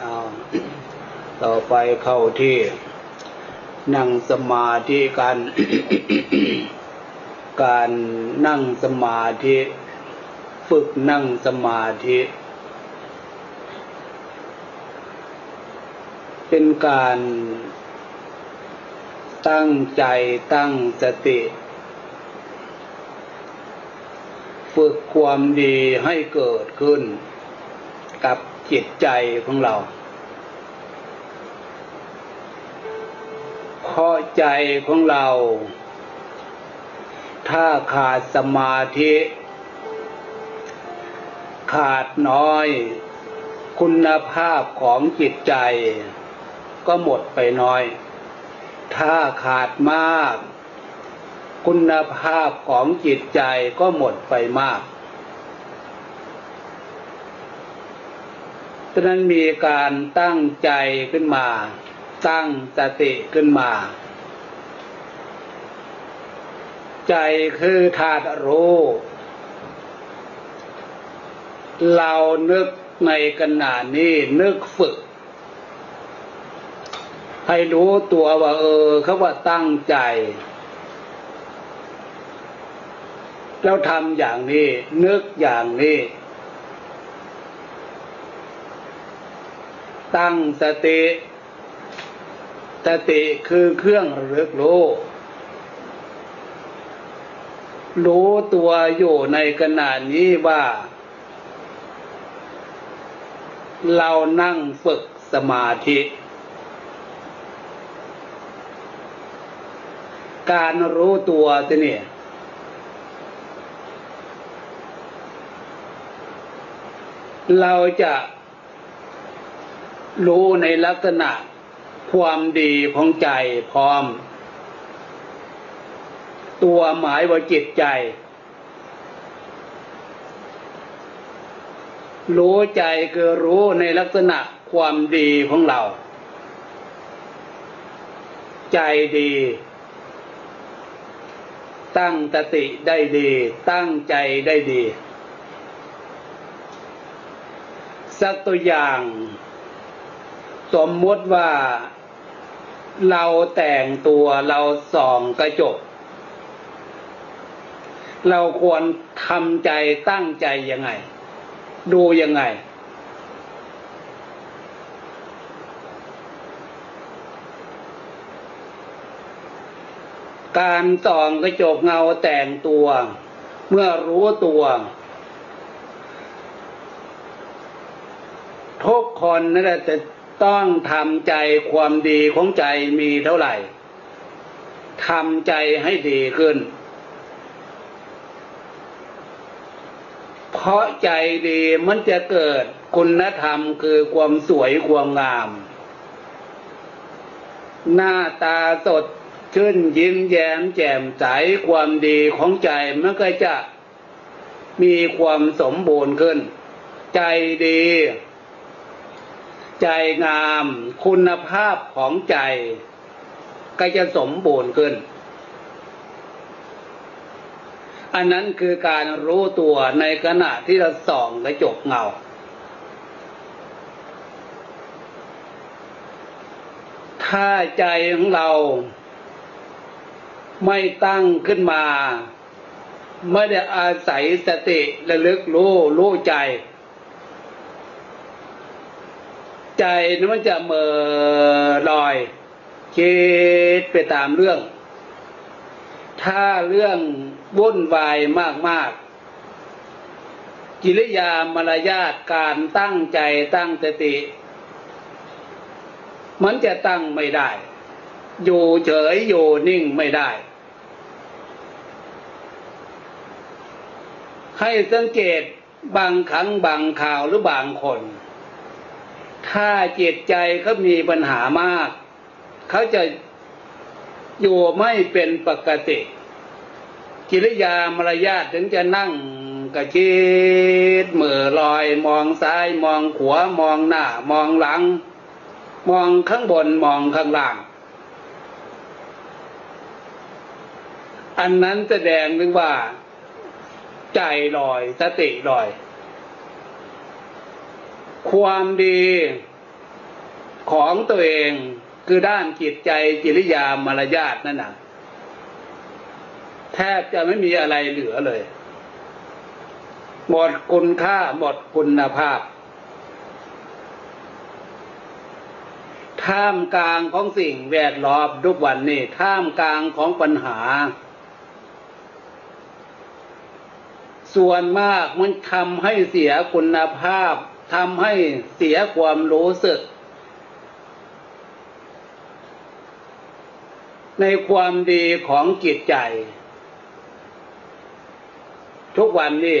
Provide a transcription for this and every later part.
เอาต่อไปเข้าที่นั่งสมาธิการ การนั่งสมาธิ ฝึกนั่งสมาธิ เป็นการตั้งใจตั้งสติ ฝึกความดีให้เกิดขึ้น กับ จิตใจของเราเพราะใจของเรา ถ้าขาดสมาธิ ขาดน้อย คุณภาพของจิตใจ ก็หมดไปน้อย ถ้าขาดมาก คุณภาพของจิตใจก็หมดไปมาก ฉะนั้นมีการตั้งใจขึ้นมา ตั้งสติขึ้นมา ใจคือธาตุรู้ เรานึกในขณะนี้นึกฝึก ให้รู้ตัวว่าเออเขาว่าตั้งใจ แล้วทำอย่างนี้ นึกอย่างนี้ ตั้งสติ สติคือเครื่องระลึกรู้ รู้ตัวอยู่ในขณะนี้ว่า เรานั่งฝึกสมาธิ การรู้ตัวจะเนี่ยเราจะ รู้ในลักษณะความดีของใจพร้อม ตัวหมายว่าจิตใจ รู้ใจคือรู้ในลักษณะความดีของเรา ใจดี ตั้งตติได้ดี ตั้งใจได้ดี สักตัวอย่าง สมมติว่าเราแต่งตัวเราส่องกระจก เราควรทำใจตั้งใจยังไง ดูยังไง การส่องกระจกเงาแต่งตัว เมื่อรู้ตัวทุกคนนั่นแหละจะ ต้องทำใจความดีของใจมีเท่าไหร่ทำใจให้ดีขึ้น เพราะใจดีมันจะเกิดคุณธรรมคือความสวยความงาม หน้าตาสดชื่นยิ้มแย้มแจ่มใสความดีของใจมันก็จะมีความสมบูรณ์ขึ้น ใจดี ใจงามคุณภาพของใจก็จะสมบูรณ์ขึ้น อันนั้นคือการรู้ตัวในขณะที่เราส่องกระจกเงา ถ้าใจของเราไม่ตั้งขึ้นมา ไม่ได้อาศัยสติระลึกรู้รู้ใจ ใจนั้นมันจะเมื่อลอยคิดไปตามเรื่อง ถ้าเรื่องวุ่นวายมากๆ กิริยามารยาทการตั้งใจตั้งสติ มันจะตั้งไม่ได้ อยู่เฉยอยู่นิ่งไม่ได้ให้สังเกตบางครั้งบางข่าวหรือบางคน ถ้าจิตใจเขามีปัญหามาก เขาจะอยู่ไม่เป็นปกติ กิริยามารยาทถึงจะนั่งกระชิดมือลอย มองซ้ายมองขวามองหน้ามองหลัง มองข้างบนมองข้างล่าง อันนั้นแสดงถึงว่า ใจลอยสติลอย ความดีของตัวเองคือด้านจิตใจจิริยามารยาทนั่นนะแทบจะไม่มีอะไรเหลือเลย หมดคุณค่าหมดคุณภาพ ท่ามกลางของสิ่งแวดล้อมทุกวันนี้ท่ามกลางของปัญหา ส่วนมากมันทำให้เสียคุณภาพ ทำให้เสียความรู้สึก ในความดีของจิตใจ ทุกวันนี้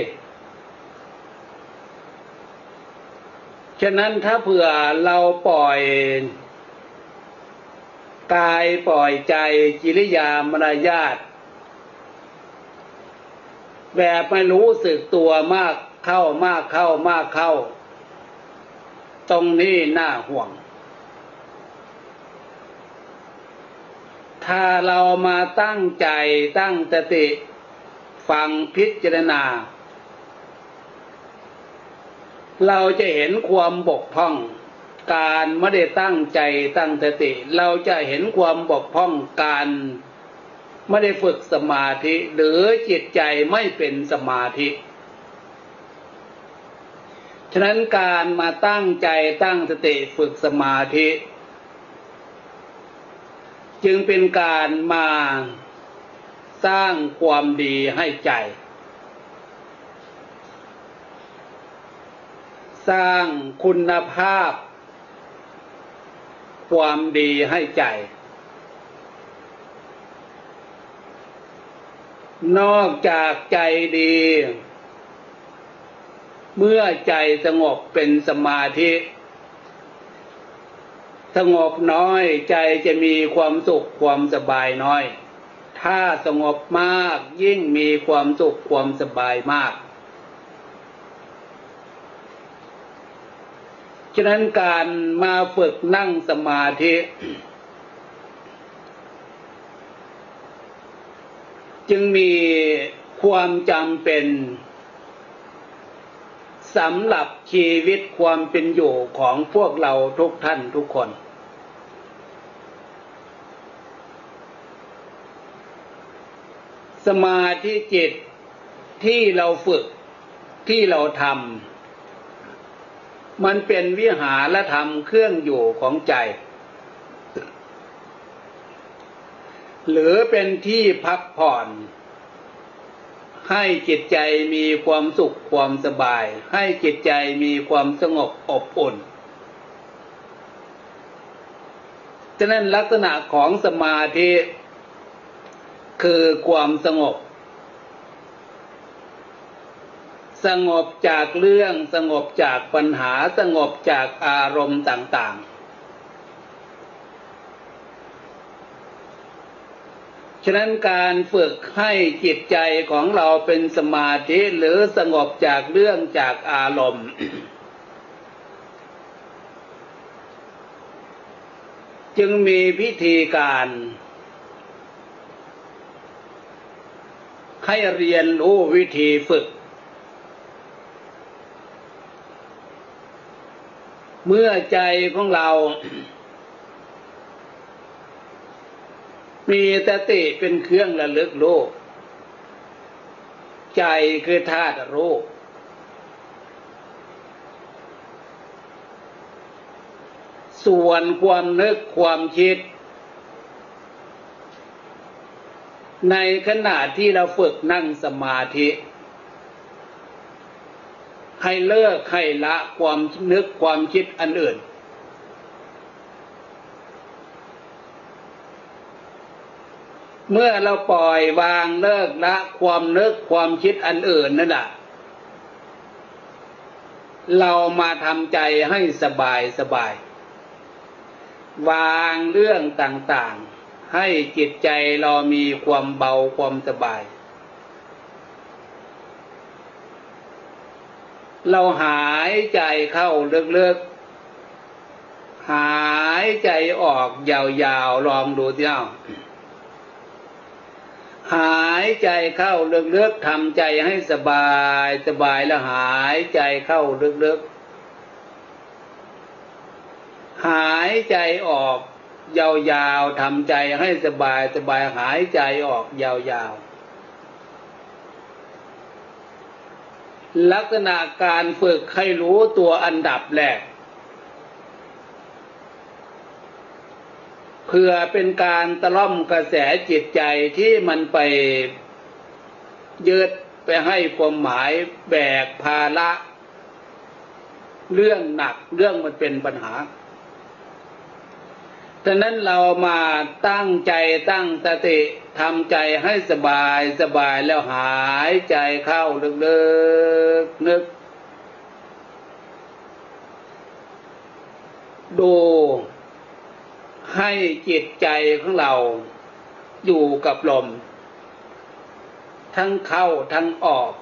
ฉะนั้นถ้าเผื่อเราปล่อยกายปล่อยใจจิริยามารยาทแบบไม่รู้สึกตัวมากเข้ามากเข้ามากเข้า ตรงนี้น่าห่วง ถ้าเรามาตั้งใจตั้งสติ ฟังพิจารณา เราจะเห็นความบกพร่องการไม่ได้ตั้งใจตั้งสติ เราจะเห็นความบกพร่องการไม่ได้ฝึกสมาธิ หรือจิตใจไม่เป็นสมาธิ ฉะนั้นการมาตั้งใจตั้งสติฝึกสมาธิ จึงเป็นการมาสร้างความดีให้ใจ สร้างคุณภาพ ความดีให้ใจ นอกจากใจดี เมื่อใจสงบเป็นสมาธิ สงบน้อยใจจะมีความสุขความสบายน้อย ถ้าสงบมากยิ่งมีความสุขความสบายมาก ฉะนั้นการมาฝึกนั่งสมาธิจึงมีความจำเป็น สำหรับชีวิตความเป็นอยู่ของพวกเราทุกท่านทุกคน สมาธิจิตที่เราฝึกที่เราทำมันเป็นวิหารธรรมเครื่องอยู่ของใจ หรือเป็นที่พักผ่อน ให้จิตใจมีความสุขความสบาย ให้จิตใจมีความสงบอบอุ่นฉะนั้นลักษณะของสมาธิคือความสงบ สงบจากเรื่องสงบจากปัญหาสงบจากอารมณ์ต่าง ๆ ฉะนั้นการฝึกให้จิตใจของเราเป็นสมาธิหรือสงบจากเรื่องจากอารมณ์จึงมีพิธีการให้เรียนรู้วิธีฝึก เมื่อใจของเรา มีสติเป็นเครื่องระลึกโลก ใจคือธาตุรู้ส่วนความนึกความคิด ในขณะที่เราฝึกนั่งสมาธิ ให้เลิกให้ละความนึกความคิดอันอื่น เมื่อเราปล่อยวางเลิกละความนึกความคิดอันอื่นนั่นแหละเรามาทำใจให้สบายสบาย วางเรื่องต่างๆ ให้จิตใจเรามีความเบาความสบาย เราหายใจเข้าเลึกๆ หายใจออกยาวๆ ลองดูเจ้าายใจเข้าลึกๆทำใจให้สบายสบายแล้วหายใจเข้าลึกๆ หายใจออกยาวๆทำใจให้สบายสบายหายใจออกยาวๆ ลักษณะการฝึกให้รู้ตัวอันดับแรก เพื่อเป็นการตะล่อมกระแสจิตใจที่มันไปยืดไปให้ความหมายแบกภาระเรื่องหนักเรื่องมันเป็นปัญหาฉะนั้นเรามาตั้งใจตั้งสติทำใจให้สบายสบายแล้วหายใจเข้าลึกๆนึกดู ให้จิตใจของเราอยู่กับลม ทั้งเข้าทั้งออก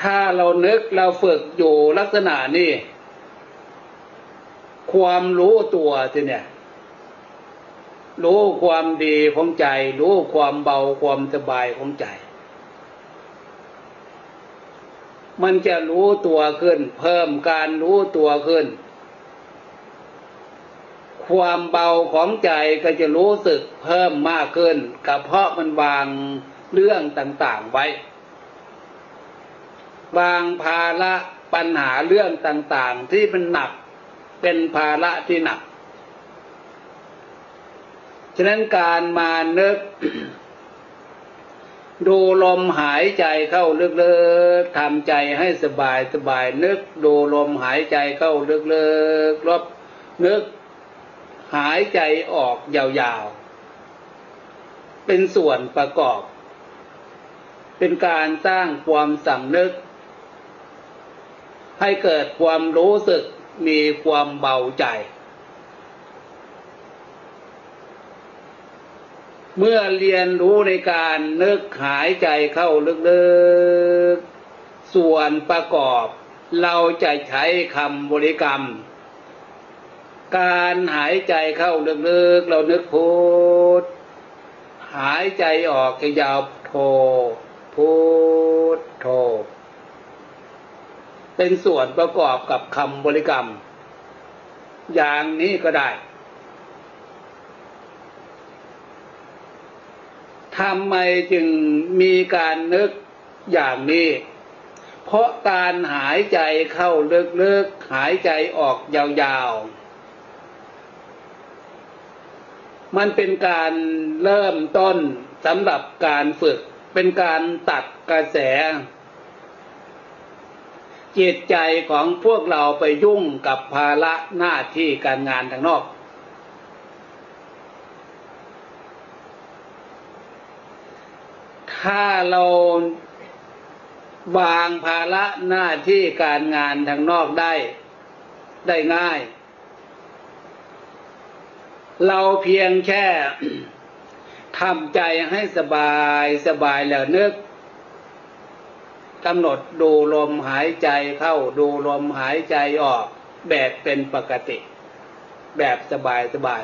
ถ้าเรานึกเราฝึกอยู่ลักษณะนี้ ความรู้ตัวทีเนี่ยรู้ความดีของใจ รู้ความเบาความสบายของใจ มันจะรู้ตัวขึ้น เพิ่มการรู้ตัวขึ้น ความเบาของใจก็จะรู้สึกเพิ่มมากขึ้นกับเพราะมันวางเรื่องต่างๆไว้ วางภาระปัญหาเรื่องต่างๆ ที่มันหนักเป็นภาระที่หนัก ฉะนั้นการมานึกดูลมหายใจเข้าลึกๆทำใจให้สบายสบายนึกดูลมหายใจเข้าลึกๆรบนึก หายใจออกยาวๆ เป็นส่วนประกอบ เป็นการสร้างความสำนึก ให้เกิดความรู้สึกมีความเบาใจ เมื่อเรียนรู้ในการนึกหายใจเข้าลึกๆ ส่วนประกอบ เราจะใช้คำบริกรรม การหายใจเข้าลึกๆ เรานึกพูดหายใจออกยาวโทพูดโท เป็นส่วนประกอบกับคำบริกรรม อย่างนี้ก็ได้ทำไมจึงมีการนึกอย่างนี้ เพราะการหายใจเข้าลึกๆ หายใจออกยาวๆ มันเป็นการเริ่มต้นสำหรับการฝึก เป็นการตัดกระแส จิตใจของพวกเราไปยุ่งกับภาระหน้าที่การงานทางนอก ถ้าเราวางภาระหน้าที่การงานทางนอกได้ ได้ง่าย เราเพียงแค่ทำใจให้สบายสบายแล้วนึกกำหนดดูลมหายใจเข้าดูลมหายใจออก แบบเป็นปกติ แบบสบายสบาย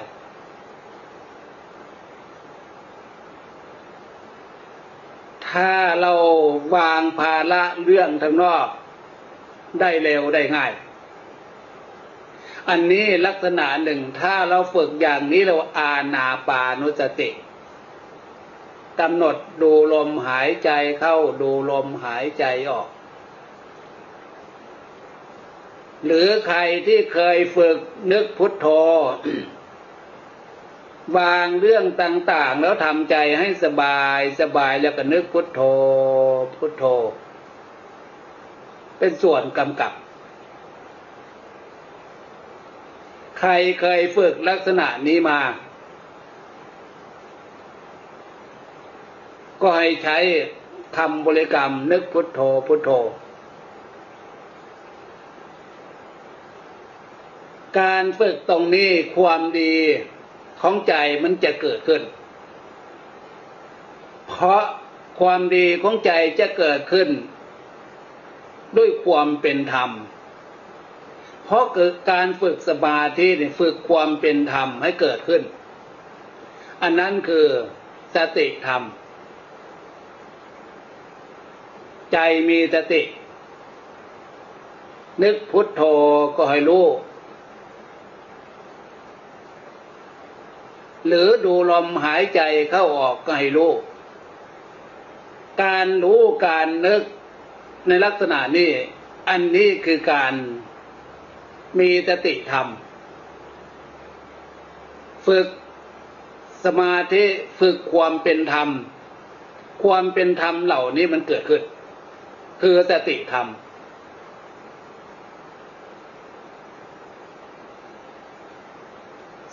ถ้าเราวางภาระเรื่องทางนอก ได้เร็วได้ง่าย อันนี้ลักษณะหนึ่งถ้าเราฝึกอย่างนี้เราอาณาปานุสติกำหนดดูลมหายใจเข้าดูลมหายใจออก หรือใครที่เคยฝึกนึกพุทโธวางเรื่องต่างๆ แล้วทำใจให้สบายสบายแล้วก็นึกพุทโธพุทโธ เป็นส่วนกำกับ ใครเคยฝึกลักษณะนี้มา ก็ให้ใช้คำบริกรรมนึกพุทโธพุทโธ การฝึกตรงนี้ความดีของใจมันจะเกิดขึ้น เพราะความดีของใจจะเกิดขึ้น ด้วยความเป็นธรรม เพราะเกิดการฝึกสมาธิฝึกความเป็นธรรมให้เกิดขึ้น อันนั้นคือสติธรรม ใจมีสติ นึกพุทโธก็ให้รู้ หรือดูลมหายใจเข้าออกก็ให้รู้ การรู้การนึกในลักษณะนี้ อันนี้คือการ มีสติธรรม ฝึกสมาธิฝึกความเป็นธรรม ความเป็นธรรมเหล่านี้มันเกิดขึ้น คือสติธรรม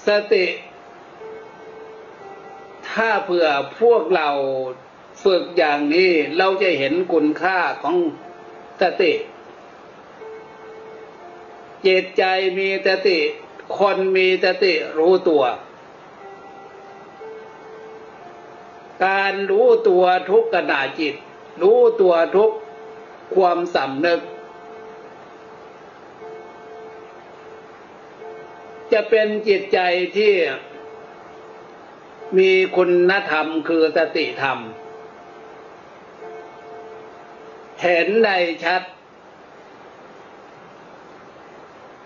สติ ถ้าเผื่อพวกเราฝึกอย่างนี้เราจะเห็นคุณค่าของสติ จิตใจมีสติ คนมีสติรู้ตัว การรู้ตัวทุกขณะจิต รู้ตัวทุกความสำนึก จะเป็นจิตใจที่มีคุณธรรมคือสติธรรม เห็นได้ชัด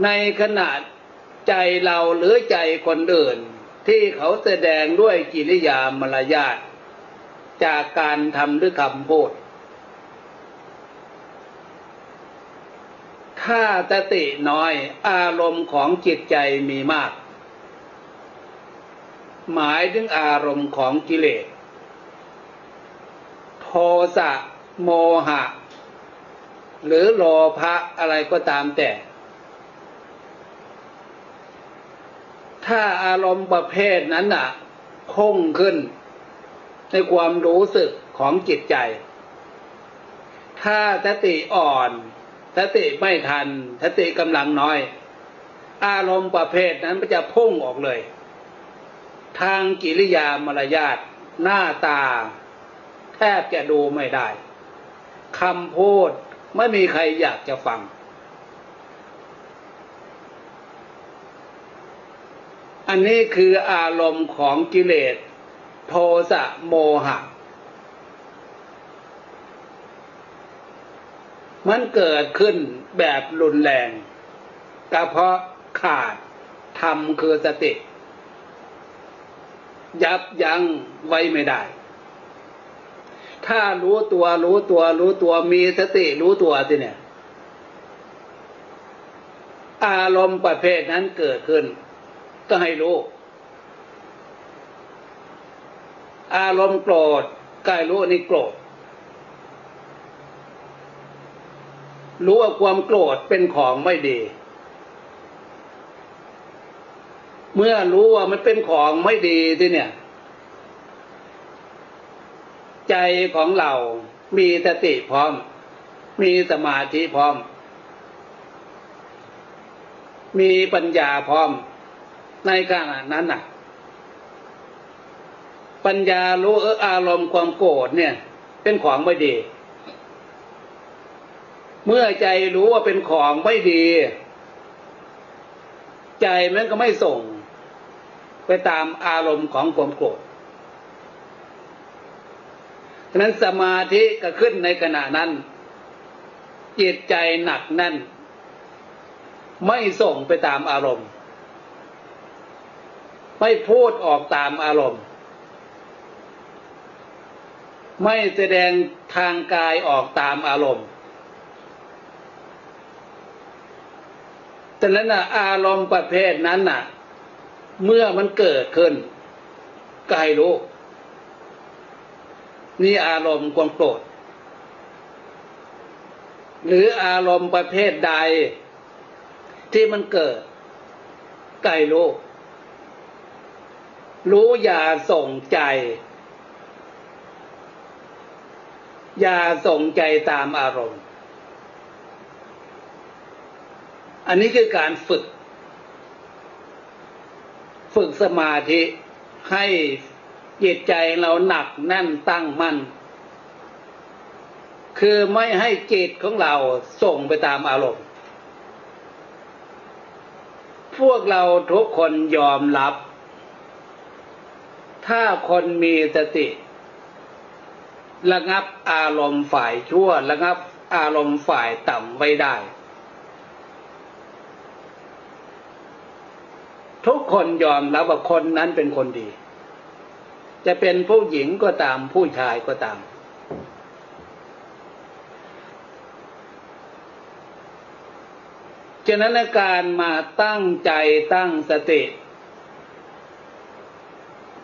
ในขณะใจเราหรือใจคนอื่น ที่เขาแสดงด้วยกิริยามารยาทจากการทำหรือคำพูด ถ้าสติน้อยอารมณ์ของจิตใจมีมาก หมายถึงอารมณ์ของกิเลส โทสะโมหะ หรือโลภะอะไรก็ตามแต่ ถ้าอารมณ์ประเภทนั้นน่ะคงขึ้น ในความรู้สึกของจิตใจ ถ้าสติอ่อนสติไม่ทันสติกำลังน้อย อารมณ์ประเภทนั้นมันจะพุ่งออกเลย ทางกิริยามารยาทหน้าตา แทบจะดูไม่ได้คำพูดไม่มีใครอยากจะฟัง อันนี้คืออารมณ์ของกิเลส โทสะโมหะ มันเกิดขึ้นแบบรุนแรงก็เพราะขาดธรรมคือสติ ยับยั้งไว้ไม่ได้ ถ้ารู้ตัวรู้ตัวรู้ตัวมีสติรู้ตัวสิเนี่ย อารมณ์ประเภทนั้นเกิดขึ้น ก็ให้รู้ อารมณ์โกรธก็ให้รู้นี่โกรธ รู้ว่าความโกรธเป็นของไม่ดี เมื่อรู้ว่ามันเป็นของไม่ดีที่เนี่ย ใจของเรามีสติพร้อม มีสมาธิพร้อม มีปัญญาพร้อม ในขณะนั้นน่ะ ปัญญารู้เอออารมณ์ความโกรธเนี่ย เป็นของไม่ดี เมื่อใจรู้ว่าเป็นของไม่ดี ใจมันก็ไม่ส่ง ไปตามอารมณ์ของความโกรธฉะนั้นสมาธิก็ขึ้นในขณะนั้น จิตใจหนักแน่น ไม่ส่งไปตามอารมณ์ ไม่พูดออกตามอารมณ์ ไม่แสดงทางกายออกตามอารมณ์ฉะนั้นนะอารมณ์ประเภทนั้นน่ะ เมื่อมันเกิดขึ้นก็ให้รู้ นี่อารมณ์ความโกรธหรืออารมณ์ประเภทใดที่มันเกิดไก่รู้ รู้อย่าส่งใจ อย่าส่งใจตามอารมณ์ อันนี้คือการฝึก ฝึกสมาธิให้จิตใจเราหนักแน่นตั้งมั่น คือไม่ให้จิตของเราส่งไปตามอารมณ์ พวกเราทุกคนยอมรับ ถ้าคนมีสติ ระงับอารมณ์ฝ่ายชั่ว ระงับอารมณ์ฝ่ายต่ำไว้ได้ ทุกคนยอมรับว่าคนนั้นเป็นคนดี จะเป็นผู้หญิงก็ตามผู้ชายก็ตาม ฉะนั้นการมาตั้งใจตั้งสติ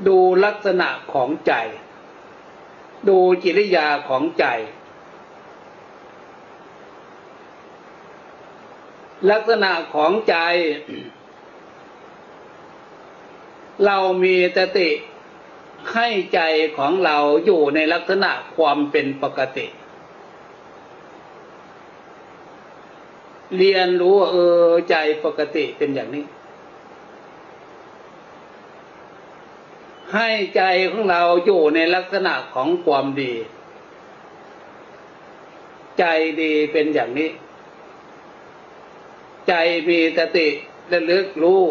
ดูลักษณะของใจ ดูจิริยาของใจ ลักษณะของใจ เรามีสติให้ใจของเราอยู่ในลักษณะความเป็นปกติ เรียนรู้เออใจปกติเป็นอย่างนี้ ให้ใจของเราอยู่ในลักษณะของความดี ใจดีเป็นอย่างนี้ ใจมีสติระลึกรู้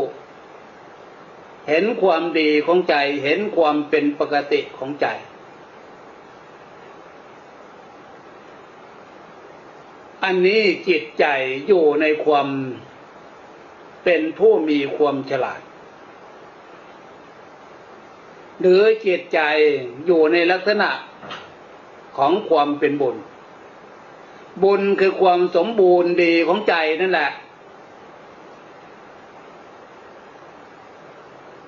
เห็นความดีของใจ เห็นความเป็นปกติของใจ อันนี้จิตใจอยู่ในความเป็นผู้มีความฉลาด หรือจิตใจอยู่ในลักษณะของความเป็นบุญ บุญคือความสมบูรณ์ดีของใจนั่นแหละ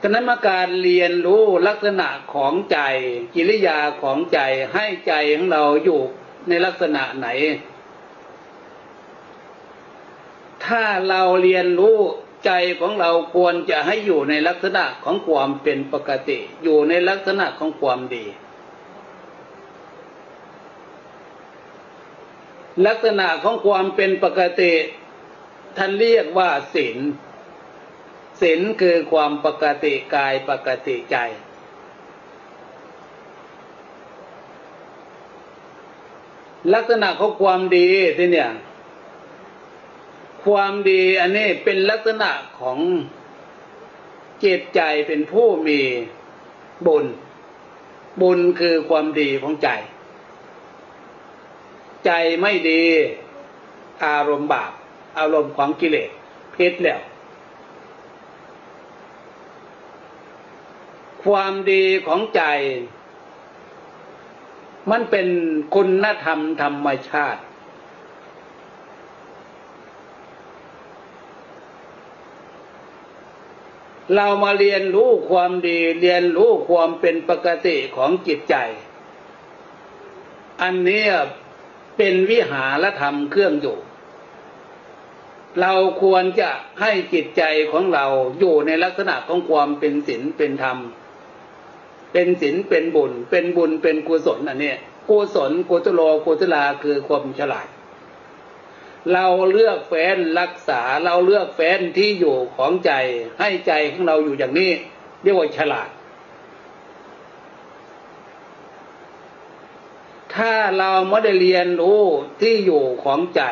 ฉะนั้นมาการเรียนรู้ลักษณะของใจกิริยาของใจให้ใจของเราอยู่ในลักษณะไหน ถ้าเราเรียนรู้ ใจของเราควรจะให้อยู่ในลักษณะของความเป็นปกติ อยู่ในลักษณะของความดี ลักษณะของความเป็นปกติ ท่านเรียกว่าศีลศีลคือความปกติกายปกติใจ ลักษณะของความดีที่เนี่ย ความดีอันนี้เป็นลักษณะของจิตใจเป็นผู้มีบุญ บุญคือความดีของใจ ใจไม่ดี อารมณ์บาปอารมณ์ของกิเลสพิษแล้ว ความดีของใจ มันเป็นคุณธรรมธรรมชาติ เรามาเรียนรู้ความดีเรียนรู้ความเป็นปกติของจิตใจ อันนี้เป็นวิหารธรรมเครื่องอยู่ เราควรจะให้จิตใจของเราอยู่ในลักษณะของความเป็นศีลเป็นธรรม เป็นศีลเป็นบุญ เป็นบุญเป็นกุศลอันนี้กุศลกุศโลกุศลาคือความฉลาด เราเลือกแฟนรักษาเราเลือกแฟนที่อยู่ของใจให้ใจของเราอยู่อย่างนี้ เรียกว่าฉลาด ถ้าเราไม่ได้เรียนรู้ที่อยู่ของใจ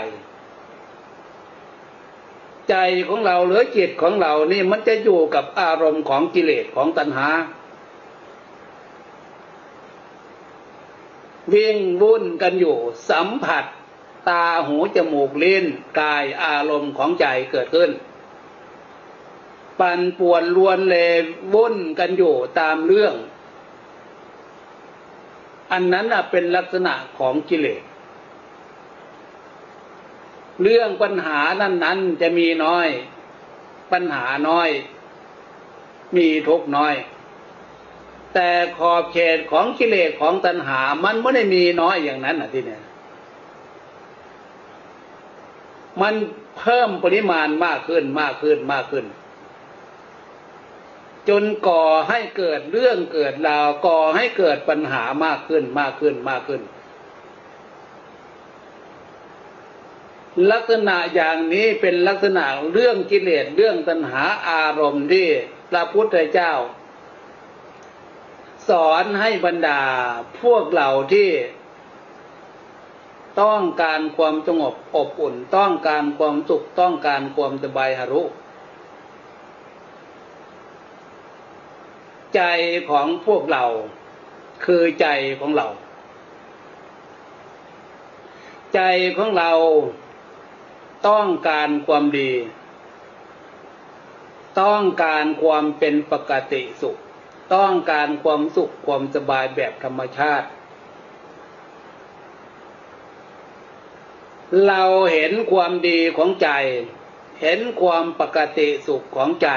ใจของเราหรือจิตของเรานี่มันจะอยู่กับอารมณ์ของกิเลสของตัณหาวิ่งวุ่นกันอยู่สัมผัส ตาหูจมูกลิ้นกายอารมณ์ของใจเกิดขึ้น ปั่นป่วนลวนเลวุ่นกันอยู่ตามเรื่อง อันนั้นเป็นลักษณะของกิเลสเรื่องปัญหานั้นนั้นจะมีน้อย ปัญหาน้อย มีทุกน้อย แต่ขอบเขตของกิเลสของตัณหามันไม่ได้มีน้อยอย่างนั้นอะที่เนี่ย มันเพิ่มปริมาณมากขึ้นมากขึ้นมากขึ้น จนก่อให้เกิดเรื่องเกิดราวก่อให้เกิดปัญหามากขึ้นมากขึ้นมากขึ้น ลักษณะอย่างนี้เป็นลักษณะเรื่องกิเลสเรื่องตัณหาอารมณ์ที่พระพุทธเจ้า สอนให้บรรดาพวกเราที่ ต้องการความสงบอบอุ่น ต้องการความสุขต้องการความสบายหารุใจของพวกเรา คือใจของเรา ใจของเราต้องการความดี ต้องการความเป็นปกติสุข ต้องการความสุขความสบายแบบธรรมชาติ เราเห็นความดีของใจ เห็นความปกติสุขของใจ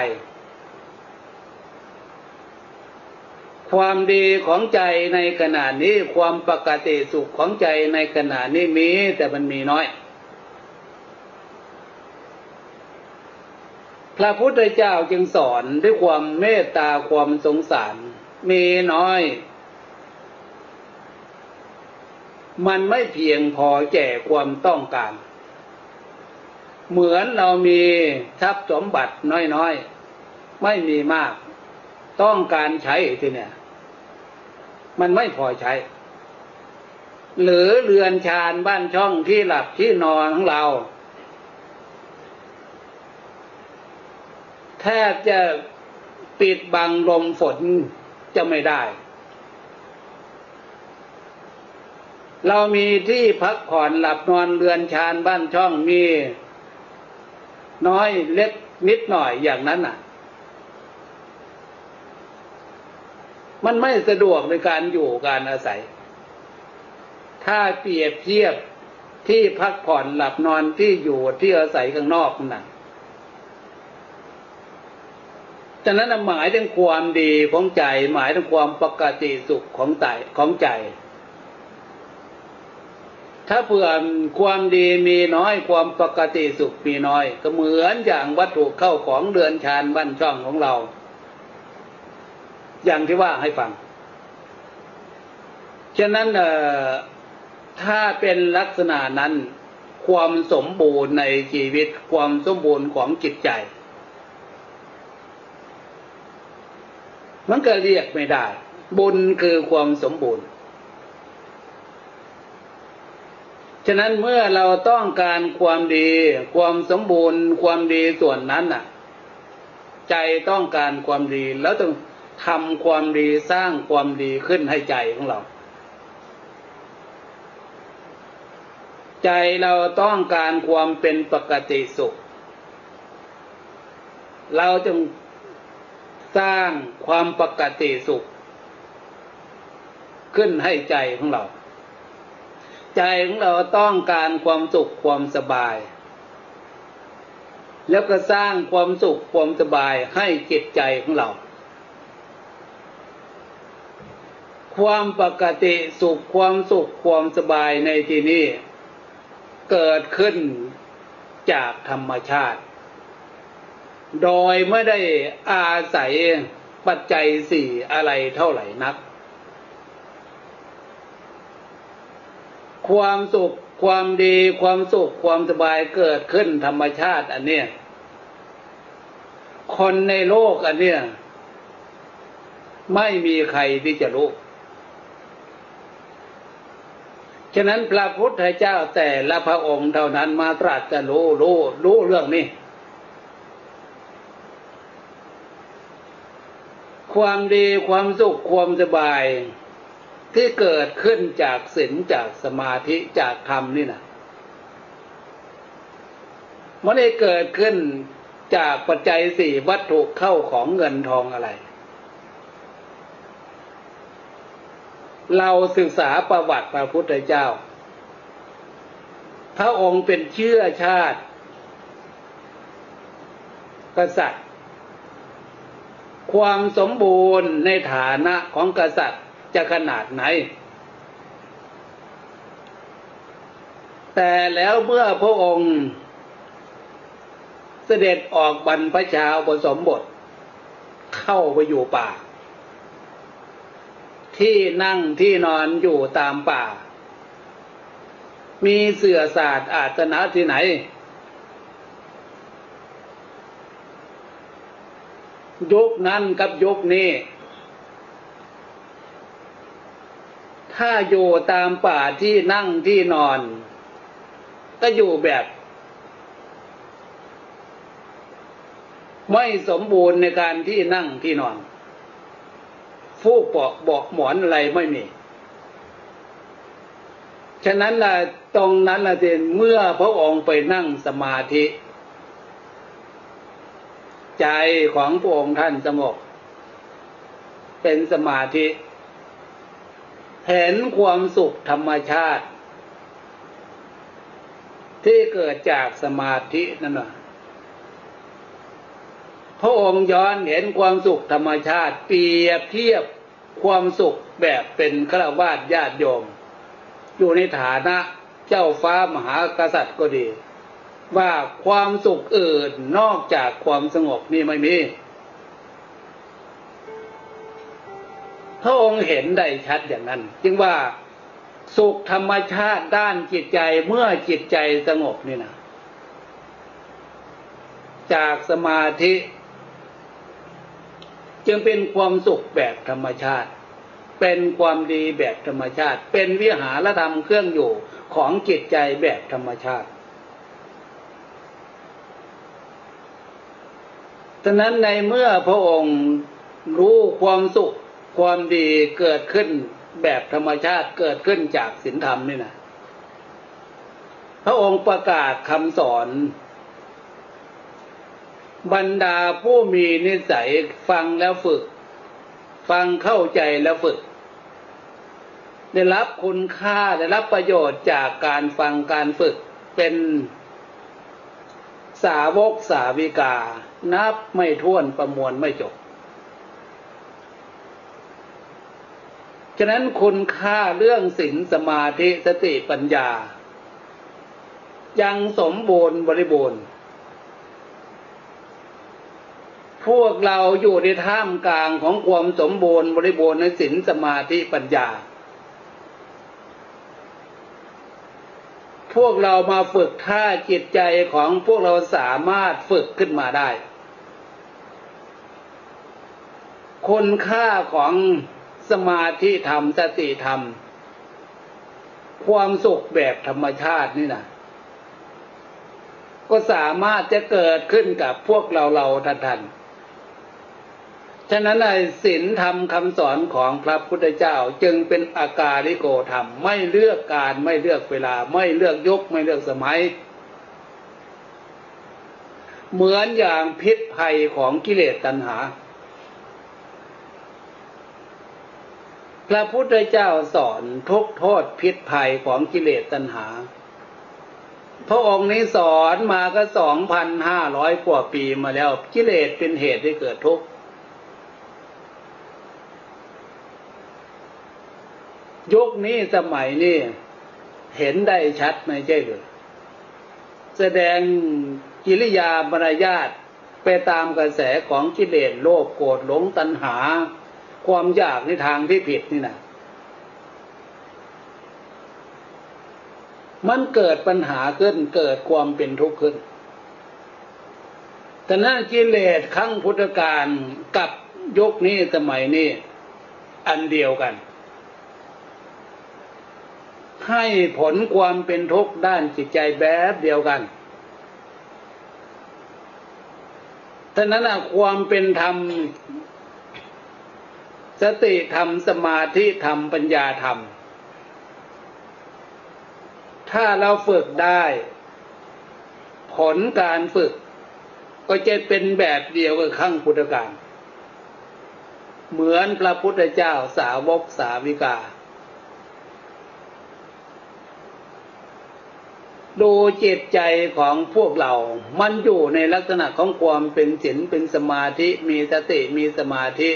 ความดีของใจในขณะนี้ความปกติสุขของใจในขณะนี้มีแต่มันมีน้อย พระพุทธเจ้าจึงสอนด้วยความเมตตาความสงสาร มีน้อย มันไม่เพียงพอแก่ความต้องการ เหมือนเรามีทรัพย์สมบัติน้อยๆ ไม่มีมาก ต้องการใช้ทีเนี่ย มันไม่พอใช้ หรือเรือนชานบ้านช่องที่หลับที่นอนของเราแทบจะปิดบังลมฝนจะไม่ได้ เรามีที่พักผ่อนหลับนอนเรือนชานบ้านช่องมี น้อยเล็กนิดหน่อยอย่างนั้นอะ มันไม่สะดวกในการอยู่การอาศัย ถ้าเปรียบเทียบที่พักผ่อนหลับนอนที่อยู่ที่อาศัยข้างนอกนั่นฉะนั้นหมายถึงความดีของใจหมายถึงความปกติสุขของใจของใจ ถ้าเผื่อความดีมีน้อยความปกติสุขมีน้อย ก็เหมือนอย่างวัตถุเข้าของเรือนชานบ้านช่องของเรา อย่างที่ว่าให้ฟัง ฉะนั้นถ้าเป็นลักษณะนั้น ความสมบูรณ์ในชีวิตความสมบูรณ์ของจิตใจ มันก็เรียกไม่ได้ บุญคือความสมบูรณ์ ฉะนั้นเมื่อเราต้องการความดี ความสมบูรณ์ความดีส่วนนั้นน่ะ ใจต้องการความดี แล้วต้องทำความดีสร้างความดีขึ้นให้ใจของเรา ใจเราต้องการความเป็นปกติสุข เราจึงสร้างความปกติสุข ขึ้นให้ใจของเรา ใจของเราต้องการความสุขความสบาย แล้วก็สร้างความสุขความสบายให้จิตใจของเรา ความปกติสุขความสุขความสบายในที่นี้เกิดขึ้นจากธรรมชาติ โดยไม่ได้อาศัยปัจจัยสี่อะไรเท่าไหร่นัก ความสุข ความดีความสุข ความสบายเกิดขึ้นธรรมชาติ อันเนี้ยคนในโลกอันเนี้ยไม่มีใครที่จะรู้ ฉะนั้นพระพุทธเจ้าแต่ละพระองค์เท่านั้นมาตรัสจะรู้รู้รู้เรื่องนี้ ความดีความสุขความสบาย ที่เกิดขึ้นจากศีลจากสมาธิจากธรรมนี่นะมันได้เกิดขึ้นจากปัจจัยสี่วัตถุเข้าของเงินทองอะไร เราศึกษาประวัติพระพุทธเจ้า พระองค์เป็นเชื้อชาติ กษัตริย์ ความสมบูรณ์ในฐานะของกษัตริย์ จะขนาดไหน แต่แล้วเมื่อพระองค์เสด็จออกบรรพชาอุปสมบท เข้าไปอยู่ป่า ที่นั่งที่นอนอยู่ตามป่า มีเสื่อศาสตร์อาสนะที่ไหน ยุคนั้นกับยุคนี้ ถ้าอยู่ตามป่าที่นั่งที่นอน ก็อยู่แบบ ไม่สมบูรณ์ในการที่นั่งที่นอน ฟูกเปาะเบาะหมอนอะไรไม่มี ฉะนั้นล่ะตรงนั้นล่ะเนเมื่อพระองค์ไปนั่งสมาธิ ใจของพระองค์ท่านสงบเป็นสมาธิ เห็นความสุขธรรมชาติ ที่เกิดจากสมาธินั่นแหละพระองค์ย้อนเห็นความสุขธรรมชาติ เปรียบเทียบความสุขแบบเป็นฆราวาสญาติโยม อยู่ในฐานะเจ้าฟ้ามหากษัตริย์ก็ดี ว่าความสุขอื่นนอกจากความสงบนี่ไม่มี พระองค์เห็นได้ชัดอย่างนั้น จึงว่าสุขธรรมชาติด้านจิตใจเมื่อจิตใจสงบนี่นะจากสมาธิ จึงเป็นความสุขแบบธรรมชาติ เป็นความดีแบบธรรมชาติ เป็นวิหารธรรมเครื่องอยู่ของจิตใจแบบธรรมชาติฉะนั้นในเมื่อพระองค์รู้ความสุข ความดีเกิดขึ้นแบบธรรมชาติเกิดขึ้นจากศีลธรรมนี่นะพระองค์ประกาศคำสอน บรรดาผู้มีนิสัยฟังแล้วฝึก ฟังเข้าใจแล้วฝึก ได้รับคุณค่าได้รับประโยชน์จากการฟังการฝึกเป็นสาวกสาวิกา นับไม่ถ้วนประมวลไม่จบ ฉะนั้นคุณค่าเรื่องศีลสมาธิสติปัญญา ยังสมบูรณ์บริบูรณ์ พวกเราอยู่ในท่ามกลางของความสมบูรณ์บริบูรณ์ในศีลสมาธิปัญญา พวกเรามาฝึกท่าจิตใจของพวกเราสามารถฝึกขึ้นมาได้ คุณค่าของ สมาธิธรรมสติธรรม ความสุขแบบธรรมชาตินี่นะก็สามารถจะเกิดขึ้นกับพวกเราเราทันทันฉะนั้นในศีลธรรมคำสอนของพระพุทธเจ้าจึงเป็นอาการิโกธรรม ไม่เลือกการไม่เลือกเวลา ไม่เลือกยุคไม่เลือกสมัย เหมือนอย่างพิษภัยของกิเลสตัณหา พระพุทธเจ้าสอนทุกโทษพิษภัยของกิเลสตัณหา พระองค์นี้สอนมาก็สองพันห้าร้อยกว่าปีมาแล้ว กิเลสเป็นเหตุให้เกิดทุกข์ยุคนี้สมัยนี้เห็นได้ชัดไม่ใช่หรือแสดงกิริยามารยาทไปตามกระแสของกิเลสโลภโกรธหลงตัณหา ความอยากในทางที่ผิดนี่นะมันเกิดปัญหาขึ้นเกิดความเป็นทุกข์ขึ้น แต่นั่นกิเลสครั้งพุทธกาลกับยกนี้สมัยนี้อันเดียวกัน ให้ผลความเป็นทุกข์ด้านจิตใจแบบเดียวกันท่านั้นความเป็นธรรม สติธรรมสมาธิธรรมปัญญาธรรม ถ้าเราฝึกได้ ผลการฝึก ก็จะเป็นแบบเดียวกับขั้งพุทธการเหมือนพระพุทธเจ้าสาวกสาวิกา ดูจิตใจของพวกเรา มันอยู่ในลักษณะของความเป็นศีลเป็นสมาธิ มีสติมีสมาธิ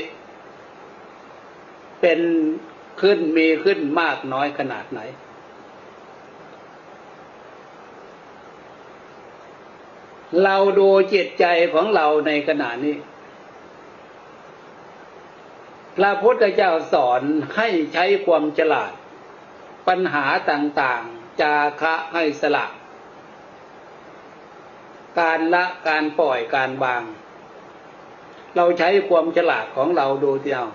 เป็นขึ้นมีขึ้นมากน้อยขนาดไหน เราดูจิตใจของเราในขณะนี้ พระพุทธเจ้าสอนให้ใช้ความฉลาด ปัญหาต่างๆ จาคะให้สละ การละการปล่อยการวาง เราใช้ความฉลาดของเราดูเดียว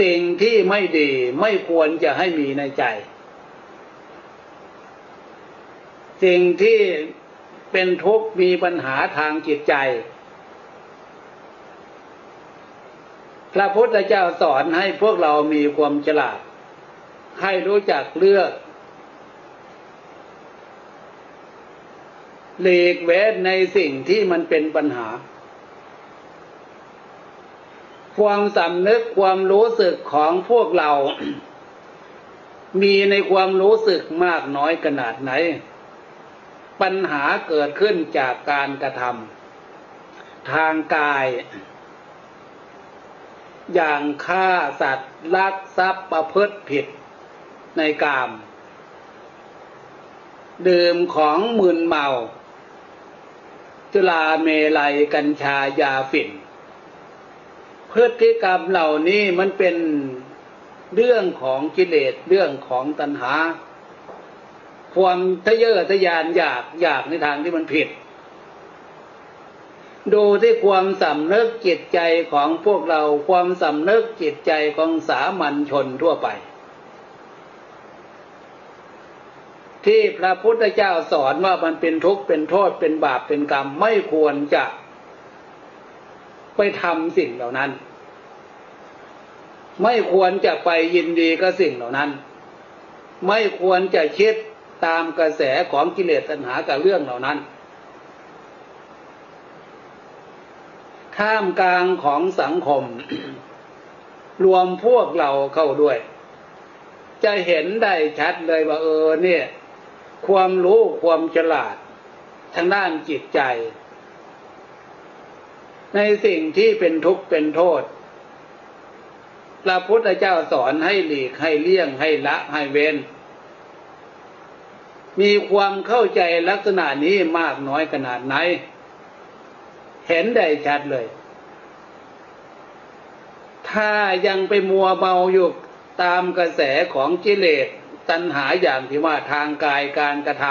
สิ่งที่ไม่ดีไม่ควรจะให้มีในใจ สิ่งที่เป็นทุกข์มีปัญหาทางจิตใจ พระพุทธเจ้าสอนให้พวกเรามีความฉลาด ให้รู้จักเลือกหลีกเว้นในสิ่งที่มันเป็นปัญหา ความสำนึกความรู้สึกของพวกเรา มีในความรู้สึกมากน้อยขนาดไหน ปัญหาเกิดขึ้นจากการกระทำทางกาย อย่างฆ่าสัตว์ลักทรัพย์ประพฤติผิดในกาม ดื่มของมึนเมาจุลาเมลัยกัญชายาฝิ่น พฤติกรรมเหล่านี้มันเป็นเรื่องของกิเลสเรื่องของตัณหา ความทะเยอทะยานอยากอยากในทางที่มันผิด ดูที่ความสำนึกจิตใจของพวกเราความสำนึกจิตใจของสามัญชนทั่วไป ที่พระพุทธเจ้าสอนว่ามันเป็นทุกข์เป็นโทษเป็นบาปเป็นกรรมไม่ควรจะ ไปทำสิ่งเหล่านั้น ไม่ควรจะไปยินดีกับสิ่งเหล่านั้น ไม่ควรจะคิดตามกระแสของกิเลสตัณหากับเรื่องเหล่านั้น ท่ามกลางของสังคม รวมพวกเราเข้าด้วย จะเห็นได้ชัดเลยว่าเออเนี่ย ความรู้ความฉลาด ทางด้านจิตใจ ในสิ่งที่เป็นทุกข์เป็นโทษ พระพุทธเจ้าสอนให้หลีกให้เลี่ยงให้ละให้เว้น มีความเข้าใจลักษณะนี้มากน้อยขนาดไหน เห็นได้ชัดเลย ถ้ายังไปมัวเมาอยู่ตามกระแสของกิเลสตัณหาอย่างที่ว่าทางกายการกระท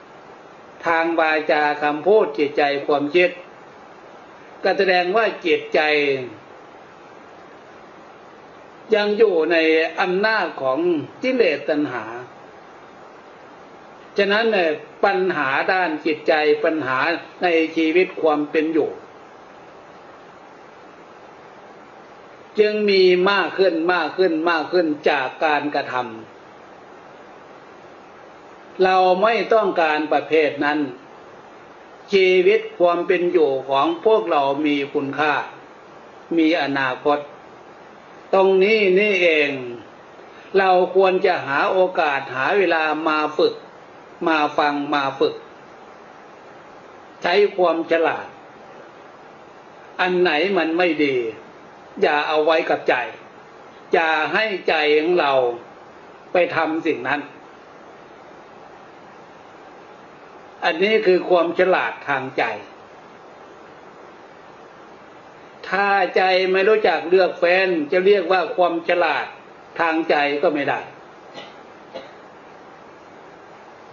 ำทางวาจาคำพูดจิตใจความคิด ก็แสดงว่าจิตใจ ยังอยู่ในอำนาจของกิเลสตัณหา ฉะนั้นเนี่ยปัญหาด้านจิตใจปัญหาในชีวิตความเป็นอยู่ จึงมีมากขึ้นมากขึ้นมากขึ้นจากการกระทำเราไม่ต้องการประเภทนั้น ชีวิตความเป็นอยู่ของพวกเรามีคุณค่า มีอนาคต ตรงนี้นี่เอง เราควรจะหาโอกาสหาเวลามาฝึก มาฟังมาฝึก ใช้ความฉลาด อันไหนมันไม่ดี อย่าเอาไว้กับใจ อย่าให้ใจของเราไปทำสิ่งนั้น อันนี้คือความฉลาดทางใจ ถ้าใจไม่รู้จักเลือกแฟน จะเรียกว่าความฉลาดทางใจก็ไม่ได้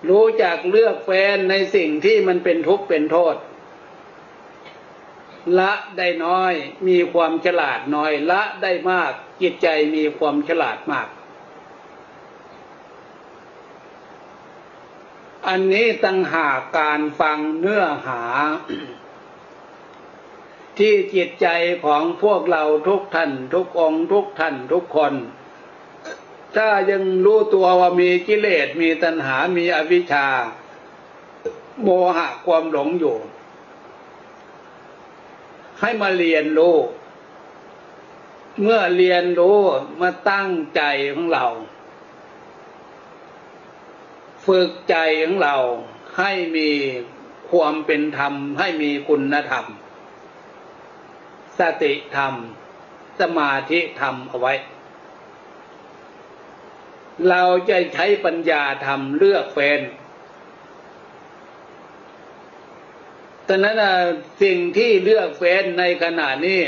รู้จักเลือกแฟนในสิ่งที่มันเป็นทุกข์เป็นโทษ ละได้น้อยมีความฉลาดน้อย ละได้มากจิตใจมีความฉลาดมาก อันนี้ตั้งหากการฟังเนื้อหา ที่จิตใจของพวกเราทุกท่านทุกองทุกท่านทุกคน ถ้ายังรู้ตัวว่ามีกิเลสมีตัณหามีอวิชชา โมหะความหลงอยู่ ให้มาเรียนรู้ เมื่อเรียนรู้มาตั้งใจของเรา ฝึกใจของเราให้มีความเป็นธรรม ให้มีคุณธรรม สติธรรม สมาธิธรรมเอาไว้ เราจะใช้ปัญญาธรรมเลือกเฟนตอนนั้นสิ่งที่เลือกเฟ้นในขณะนี้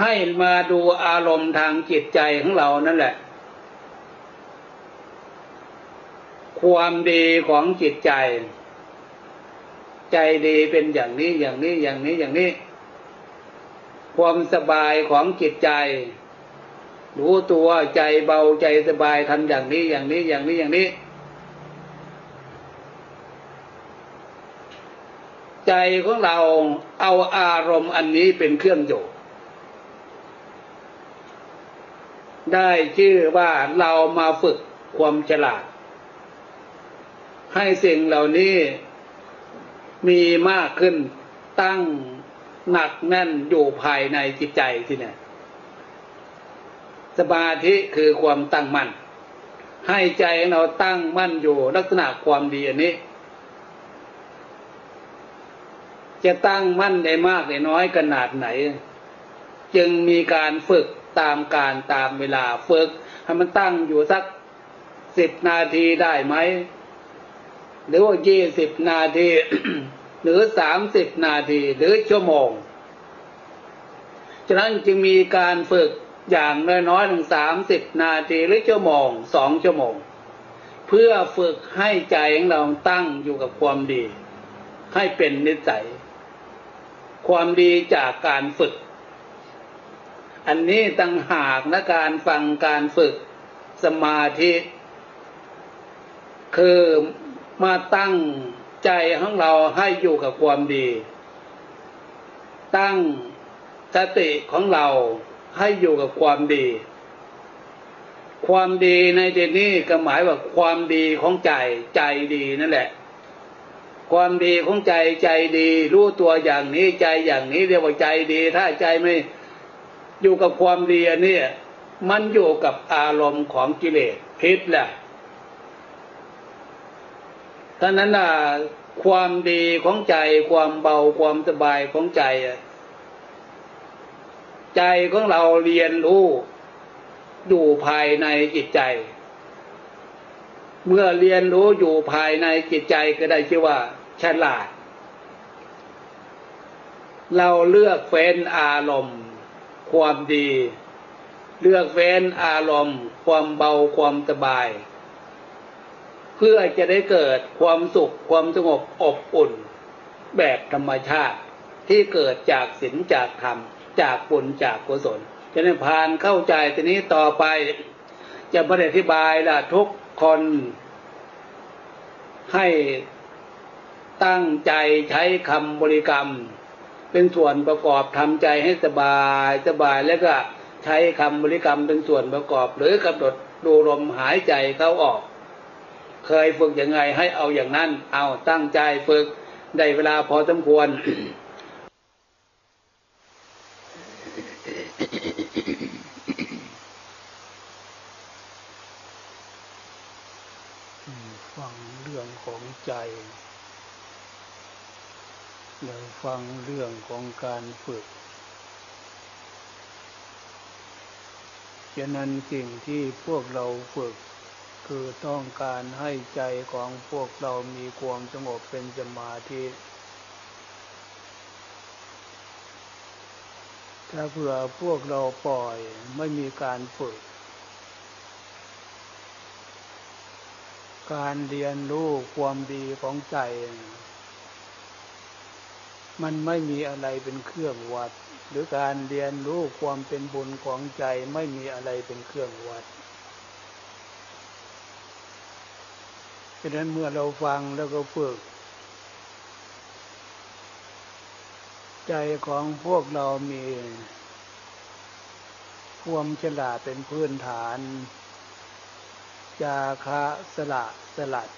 ให้มาดูอารมณ์ทางจิตใจของเรานั่นแหละ ความดีของจิตใจ ใจดีเป็นอย่างนี้อย่างนี้อย่างนี้อย่างนี้ ความสบายของจิตใจ รู้ตัวใจเบาใจสบายทำอย่างนี้อย่างนี้อย่างนี้อย่างนี้ ใจของเราเอาอารมณ์อันนี้เป็นเครื่องอยู่ได้ชื่อว่าเรามาฝึกความฉลาด ให้สิ่งเหล่านี้มีมากขึ้นตั้งหนักแน่นอยู่ภายในจิตใจที่เนี่ยสมาธิคือความตั้งมั่นให้ใจเราตั้งมั่นอยู่ลักษณะความดีอันนี้ จะตั้งมั่นได้มากได้น้อยขนาดไหน จึงมีการฝึกตามการตามเวลาฝึกให้มันตั้งอยู่สักสิบนาทีได้ไหม หรือว่ายี่สิบนาที หรือสามสิบนาที หรือชั่วโมง ฉะนั้นจึงมีการฝึกอย่างน้อยๆถึงสามสิบนาทีหรือชั่วโมงสองชั่วโมง เพื่อฝึกให้ใจของเราตั้งอยู่กับความดี ให้เป็นนิสัย ความดีจากการฝึก อันนี้ตั้งหากนะการฟังการฝึกสมาธิ คือ มาตั้งใจของเราให้อยู่กับความดี ตั้งสติของเราให้อยู่กับความดี ความดีในที่นี้ก็หมายว่าความดีของใจใจดีนั่นแหละ ความดีของใจใจดี รู้ตัวอย่างนี้ใจอย่างนี้เรียกว่าใจดี ถ้าใจไม่อยู่กับความดีอันนี้มันอยู่กับอารมณ์ของกิเลสพิษแหละ ท่านั้นน่ะความดีของใจความเบาความสบายของใจ ใจของเราเรียนรู้อยู่ภายในจิตใจ เมื่อเรียนรู้อยู่ภายในจิตใจก็ได้ชื่อว่าฉลาด เราเลือกเฟ้นอารมณ์ ความดี เลือกเฟ้นอารมณ์ ความเบาความสบาย พื่อจะได้เกิดความสุขความสงบอบอุ่น แบบธรรมชาติที่เกิดจากศีลจากธรรม จากบุญจากกุศลจะได้ผ่านเข้าใจทีนี้ต่อไป จะม่ได้อธิบายละทุกคนให้ตั้งใจใช้คำบริกรรม เป็นส่วนประกอบทำใจให้สบายสบายแล้วก็ใช้คำบริกรรมเป็นส่วนประกอบ หรือกำหนดดูลมหายใจเข้าออก เคยฝึกยังไงให้เอาอย่างนั้น เอาตั้งใจฝึกได้เวลาพอสมควร ฟังเรื่องของใจเราฟังเรื่องของการฝึกฉะนั้นสิ่งที่พวกเราฝึก คือต้องการให้ใจของพวกเรามีความสงบเป็นสมาธิ ถ้าเผื่อพวกเราปล่อยไม่มีการฝึก การเรียนรู้ความดีของใจ มันไม่มีอะไรเป็นเครื่องวัด หรือการเรียนรู้ความเป็นบุญของใจไม่มีอะไรเป็นเครื่องวัด ฉะนั้นเมื่อเราฟังแล้วก็ฝึก ใจของพวกเรามีความฉลาดเป็นพื้นฐานจาคะสละสลัด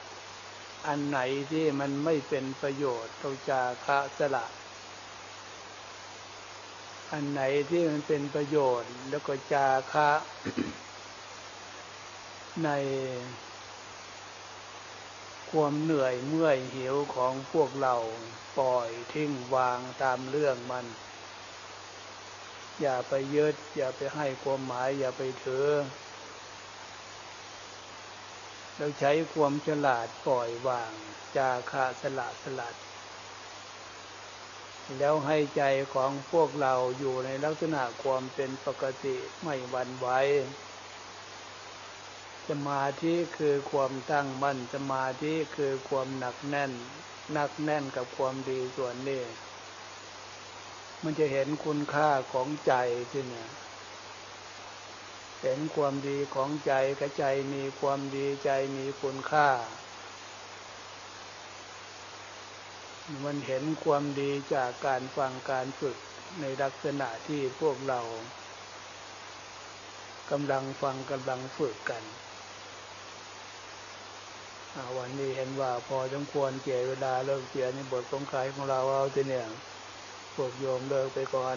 อันไหนที่มันไม่เป็นประโยชน์เราจาคะสละ อันไหนที่มันเป็นประโยชน์แล้วก็จาคะใน ความเหนื่อยเมื่อยหิวของพวกเราปล่อยทิ้งวางตามเรื่องมัน อย่าไปยึดอย่าไปให้ความหมายอย่าไปถือเราใช้ความฉลาดปล่อยวางจาคาสละสลัด แล้วให้ใจของพวกเราอยู่ในลักษณะความเป็นปกติไม่หวั่นไหว สมาธิคือความตั้งมั่นสมาธิคือความหนักแน่นหนักแน่นกับความดีส่วนนี้มันจะเห็นคุณค่าของใจที่เนี่ยเห็นความดีของใจกระใจมีความดีใจมีคุณค่า มันเห็นความดีจากการฟังการฝึกในลักษณะที่พวกเรากำลังฟังกำลังฝึกกัน วันนี้เห็นว่าพอสมควรเกี่ยเวลาเลิกเสียในบทสงขายของเราเอาทีเนี่ยพวกโยมเลิกไปก่อน